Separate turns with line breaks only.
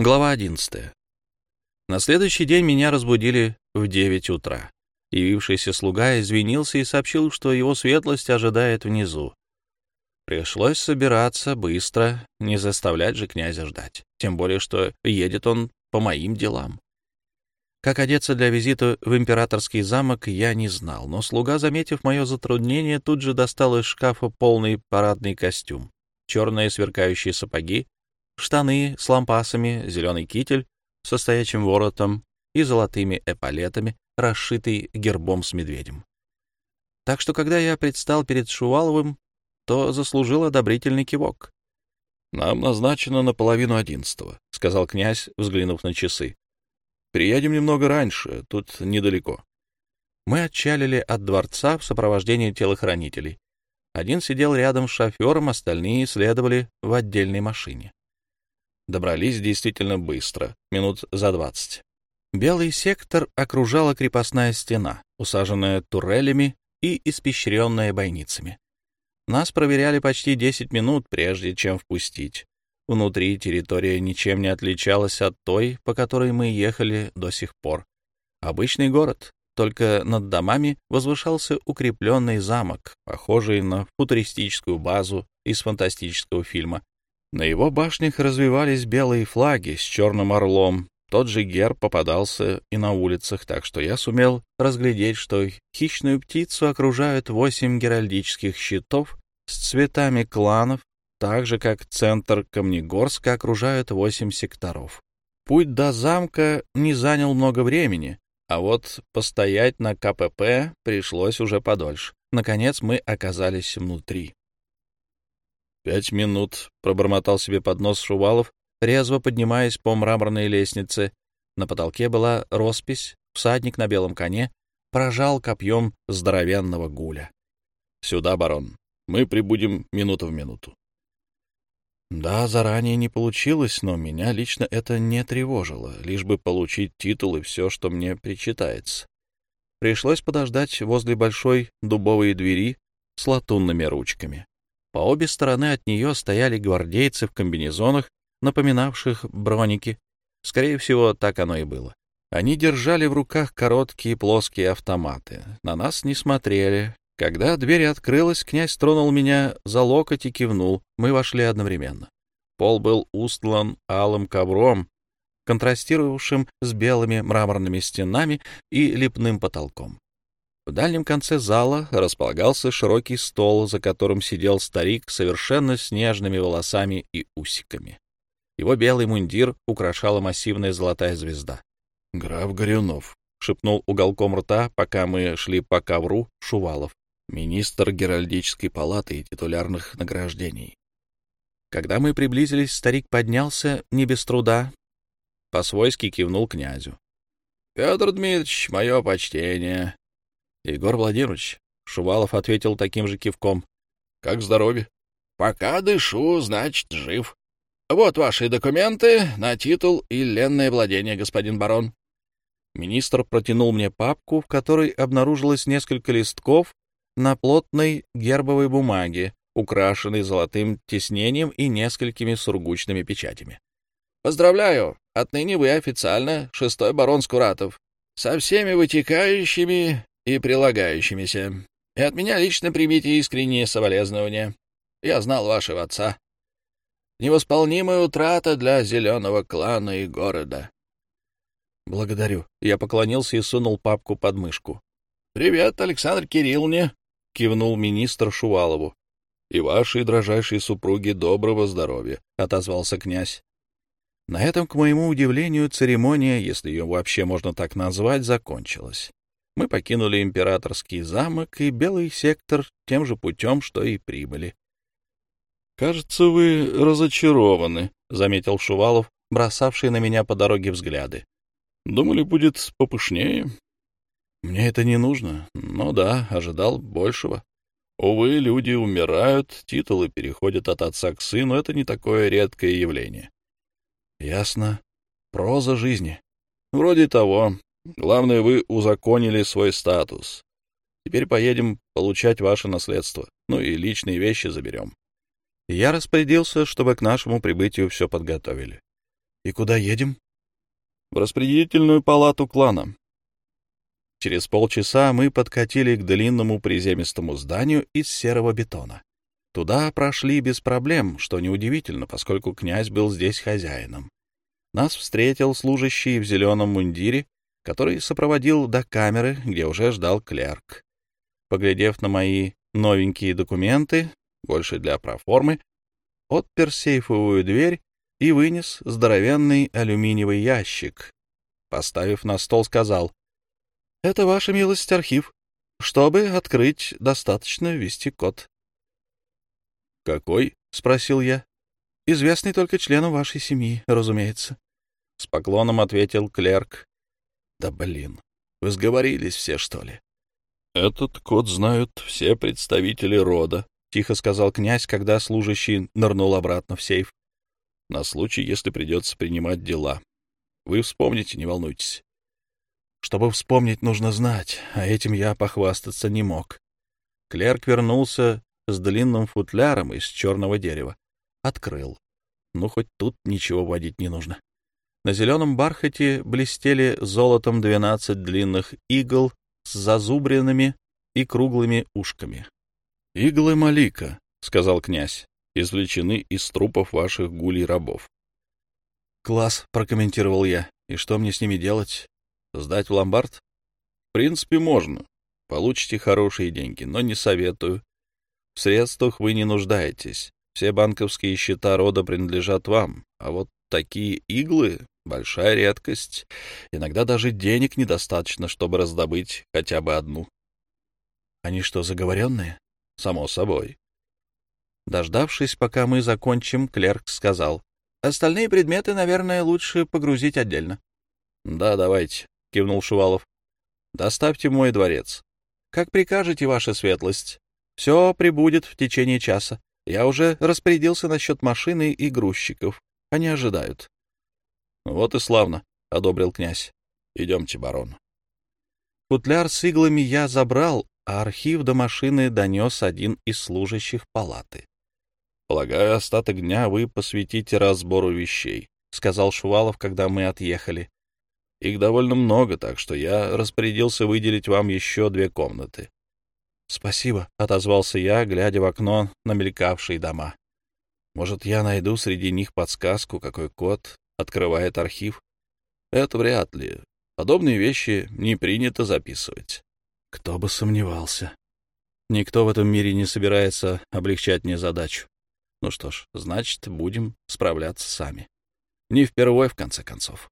Глава 11. На следующий день меня разбудили в 9 утра. Явившийся слуга извинился и сообщил, что его светлость ожидает внизу. Пришлось собираться быстро, не заставлять же князя ждать. Тем более, что едет он по моим делам. Как одеться для визита в императорский замок, я не знал, но слуга, заметив мое затруднение, тут же достал из шкафа полный парадный костюм, черные сверкающие сапоги, штаны с лампасами, зеленый китель со стоячим воротом и золотыми эполетами, расшитый гербом с медведем. Так что, когда я предстал перед Шуваловым, то заслужил одобрительный кивок. — Нам назначено на половину одиннадцатого, — сказал князь, взглянув на часы. — Приедем немного раньше, тут недалеко. Мы отчалили от дворца в сопровождении телохранителей. Один сидел рядом с шофером, остальные следовали в отдельной машине. Добрались действительно быстро, минут за двадцать. Белый сектор окружала крепостная стена, усаженная турелями и испещренная бойницами. Нас проверяли почти десять минут, прежде чем впустить. Внутри территория ничем не отличалась от той, по которой мы ехали до сих пор. Обычный город, только над домами возвышался укрепленный замок, похожий на футуристическую базу из фантастического фильма на его башнях развивались белые флаги с черным орлом. Тот же герб попадался и на улицах, так что я сумел разглядеть, что хищную птицу окружают восемь геральдических щитов с цветами кланов, так же, как центр Камнегорска окружают восемь секторов. Путь до замка не занял много времени, а вот постоять на КПП пришлось уже подольше. Наконец мы оказались внутри. «Пять минут», — пробормотал себе под нос Шувалов, резво поднимаясь по мраморной лестнице. На потолке была роспись, всадник на белом коне прожал копьем здоровенного гуля. «Сюда, барон. Мы прибудем минуту в минуту». Да, заранее не получилось, но меня лично это не тревожило, лишь бы получить титул и все, что мне причитается. Пришлось подождать возле большой дубовой двери с латунными ручками. По обе стороны от нее стояли гвардейцы в комбинезонах, напоминавших броники. Скорее всего, так оно и было. Они держали в руках короткие плоские автоматы. На нас не смотрели. Когда дверь открылась, князь тронул меня за локоть и кивнул. Мы вошли одновременно. Пол был устлан алым ковром, контрастировавшим с белыми мраморными стенами и лепным потолком. В дальнем конце зала располагался широкий стол, за которым сидел старик совершенно снежными волосами и усиками. Его белый мундир украшала массивная золотая звезда. — Граф Горюнов, — шепнул уголком рта, пока мы шли по ковру Шувалов, министр Геральдической палаты и титулярных награждений. Когда мы приблизились, старик поднялся не без труда, по-свойски кивнул князю. — Петр Дмитриевич, мое почтение. Егор Владимирович, Шувалов ответил таким же кивком. Как здоровье? Пока дышу, значит, жив. Вот ваши документы на титул и ленное владение, господин барон. Министр протянул мне папку, в которой обнаружилось несколько листков на плотной гербовой бумаге, украшенной золотым тиснением и несколькими сургучными печатями. «Поздравляю! Отныне вы официально шестой барон Скуратов, со всеми вытекающими и прилагающимися. И от меня лично примите искренние соболезнования. Я знал вашего отца. Невосполнимая утрата для зеленого клана и города. Благодарю. Я поклонился и сунул папку под мышку. Привет, Александр Кирилловне, кивнул министр Шувалову. И вашей дрожайшей супруге доброго здоровья, отозвался князь. На этом, к моему удивлению, церемония, если ее вообще можно так назвать, закончилась. Мы покинули императорский замок и белый сектор тем же путем, что и прибыли. — Кажется, вы разочарованы, — заметил Шувалов, бросавший на меня по дороге взгляды. — Думали, будет попышнее. — Мне это не нужно, но да, ожидал большего. Увы, люди умирают, титулы переходят от отца к сыну, это не такое редкое явление. — Ясно. Проза жизни. — Вроде того. Главное, вы узаконили свой статус. Теперь поедем получать ваше наследство. Ну и личные вещи заберем. Я распорядился, чтобы к нашему прибытию все подготовили.
И куда едем?
В распределительную палату клана. Через полчаса мы подкатили к длинному приземистому зданию из серого бетона. Туда прошли без проблем, что неудивительно, поскольку князь был здесь хозяином. Нас встретил служащий в зеленом мундире, который сопроводил до камеры, где уже ждал клерк. Поглядев на мои новенькие документы, больше для проформы, отпер сейфовую дверь и вынес здоровенный алюминиевый ящик. Поставив на стол, сказал, «Это, ваша милость, архив. Чтобы открыть, достаточно ввести код». «Какой?» — спросил я. «Известный только членам вашей семьи, разумеется». С поклоном ответил клерк. «Да блин, вы сговорились все, что ли?» «Этот код знают все представители рода», — тихо сказал князь, когда служащий нырнул обратно в сейф. «На случай, если придется принимать дела. Вы вспомните, не волнуйтесь». Чтобы вспомнить, нужно знать, а этим я похвастаться не мог. Клерк вернулся с длинным футляром из черного дерева. Открыл. Ну, хоть тут ничего водить не нужно. На зеленом бархате блестели золотом двенадцать длинных игл с зазубренными и круглыми ушками. — Иглы Малика, — сказал князь, — извлечены из трупов ваших гулей-рабов. — Класс, — прокомментировал я. — И что мне с ними делать? Сдать в ломбард? — В принципе, можно. Получите хорошие деньги, но не советую. В средствах вы не нуждаетесь. Все банковские счета рода принадлежат вам, а вот такие иглы — большая редкость. Иногда даже денег недостаточно, чтобы раздобыть хотя бы одну. Они что, заговоренные? Само собой. Дождавшись, пока мы закончим, клерк сказал. Остальные предметы, наверное, лучше погрузить отдельно. — Да, давайте, — кивнул Шувалов. — Доставьте мой дворец. — Как прикажете, ваша светлость. Все прибудет в течение часа. Я уже распорядился насчет машины и грузчиков. Они ожидают. — Вот и славно, — одобрил князь. — Идемте, барон. Футляр с иглами я забрал, а архив до машины донес один из служащих палаты. — Полагаю, остаток дня вы посвятите разбору вещей, — сказал Шувалов, когда мы отъехали. — Их довольно много, так что я распорядился выделить вам еще две комнаты. «Спасибо», — отозвался я, глядя в окно на мелькавшие дома. «Может, я найду среди них подсказку, какой код открывает архив?» «Это вряд ли. Подобные вещи не принято записывать». «Кто бы сомневался. Никто в этом мире не собирается облегчать мне задачу. Ну что ж, значит, будем справляться сами. Не впервой, в конце концов».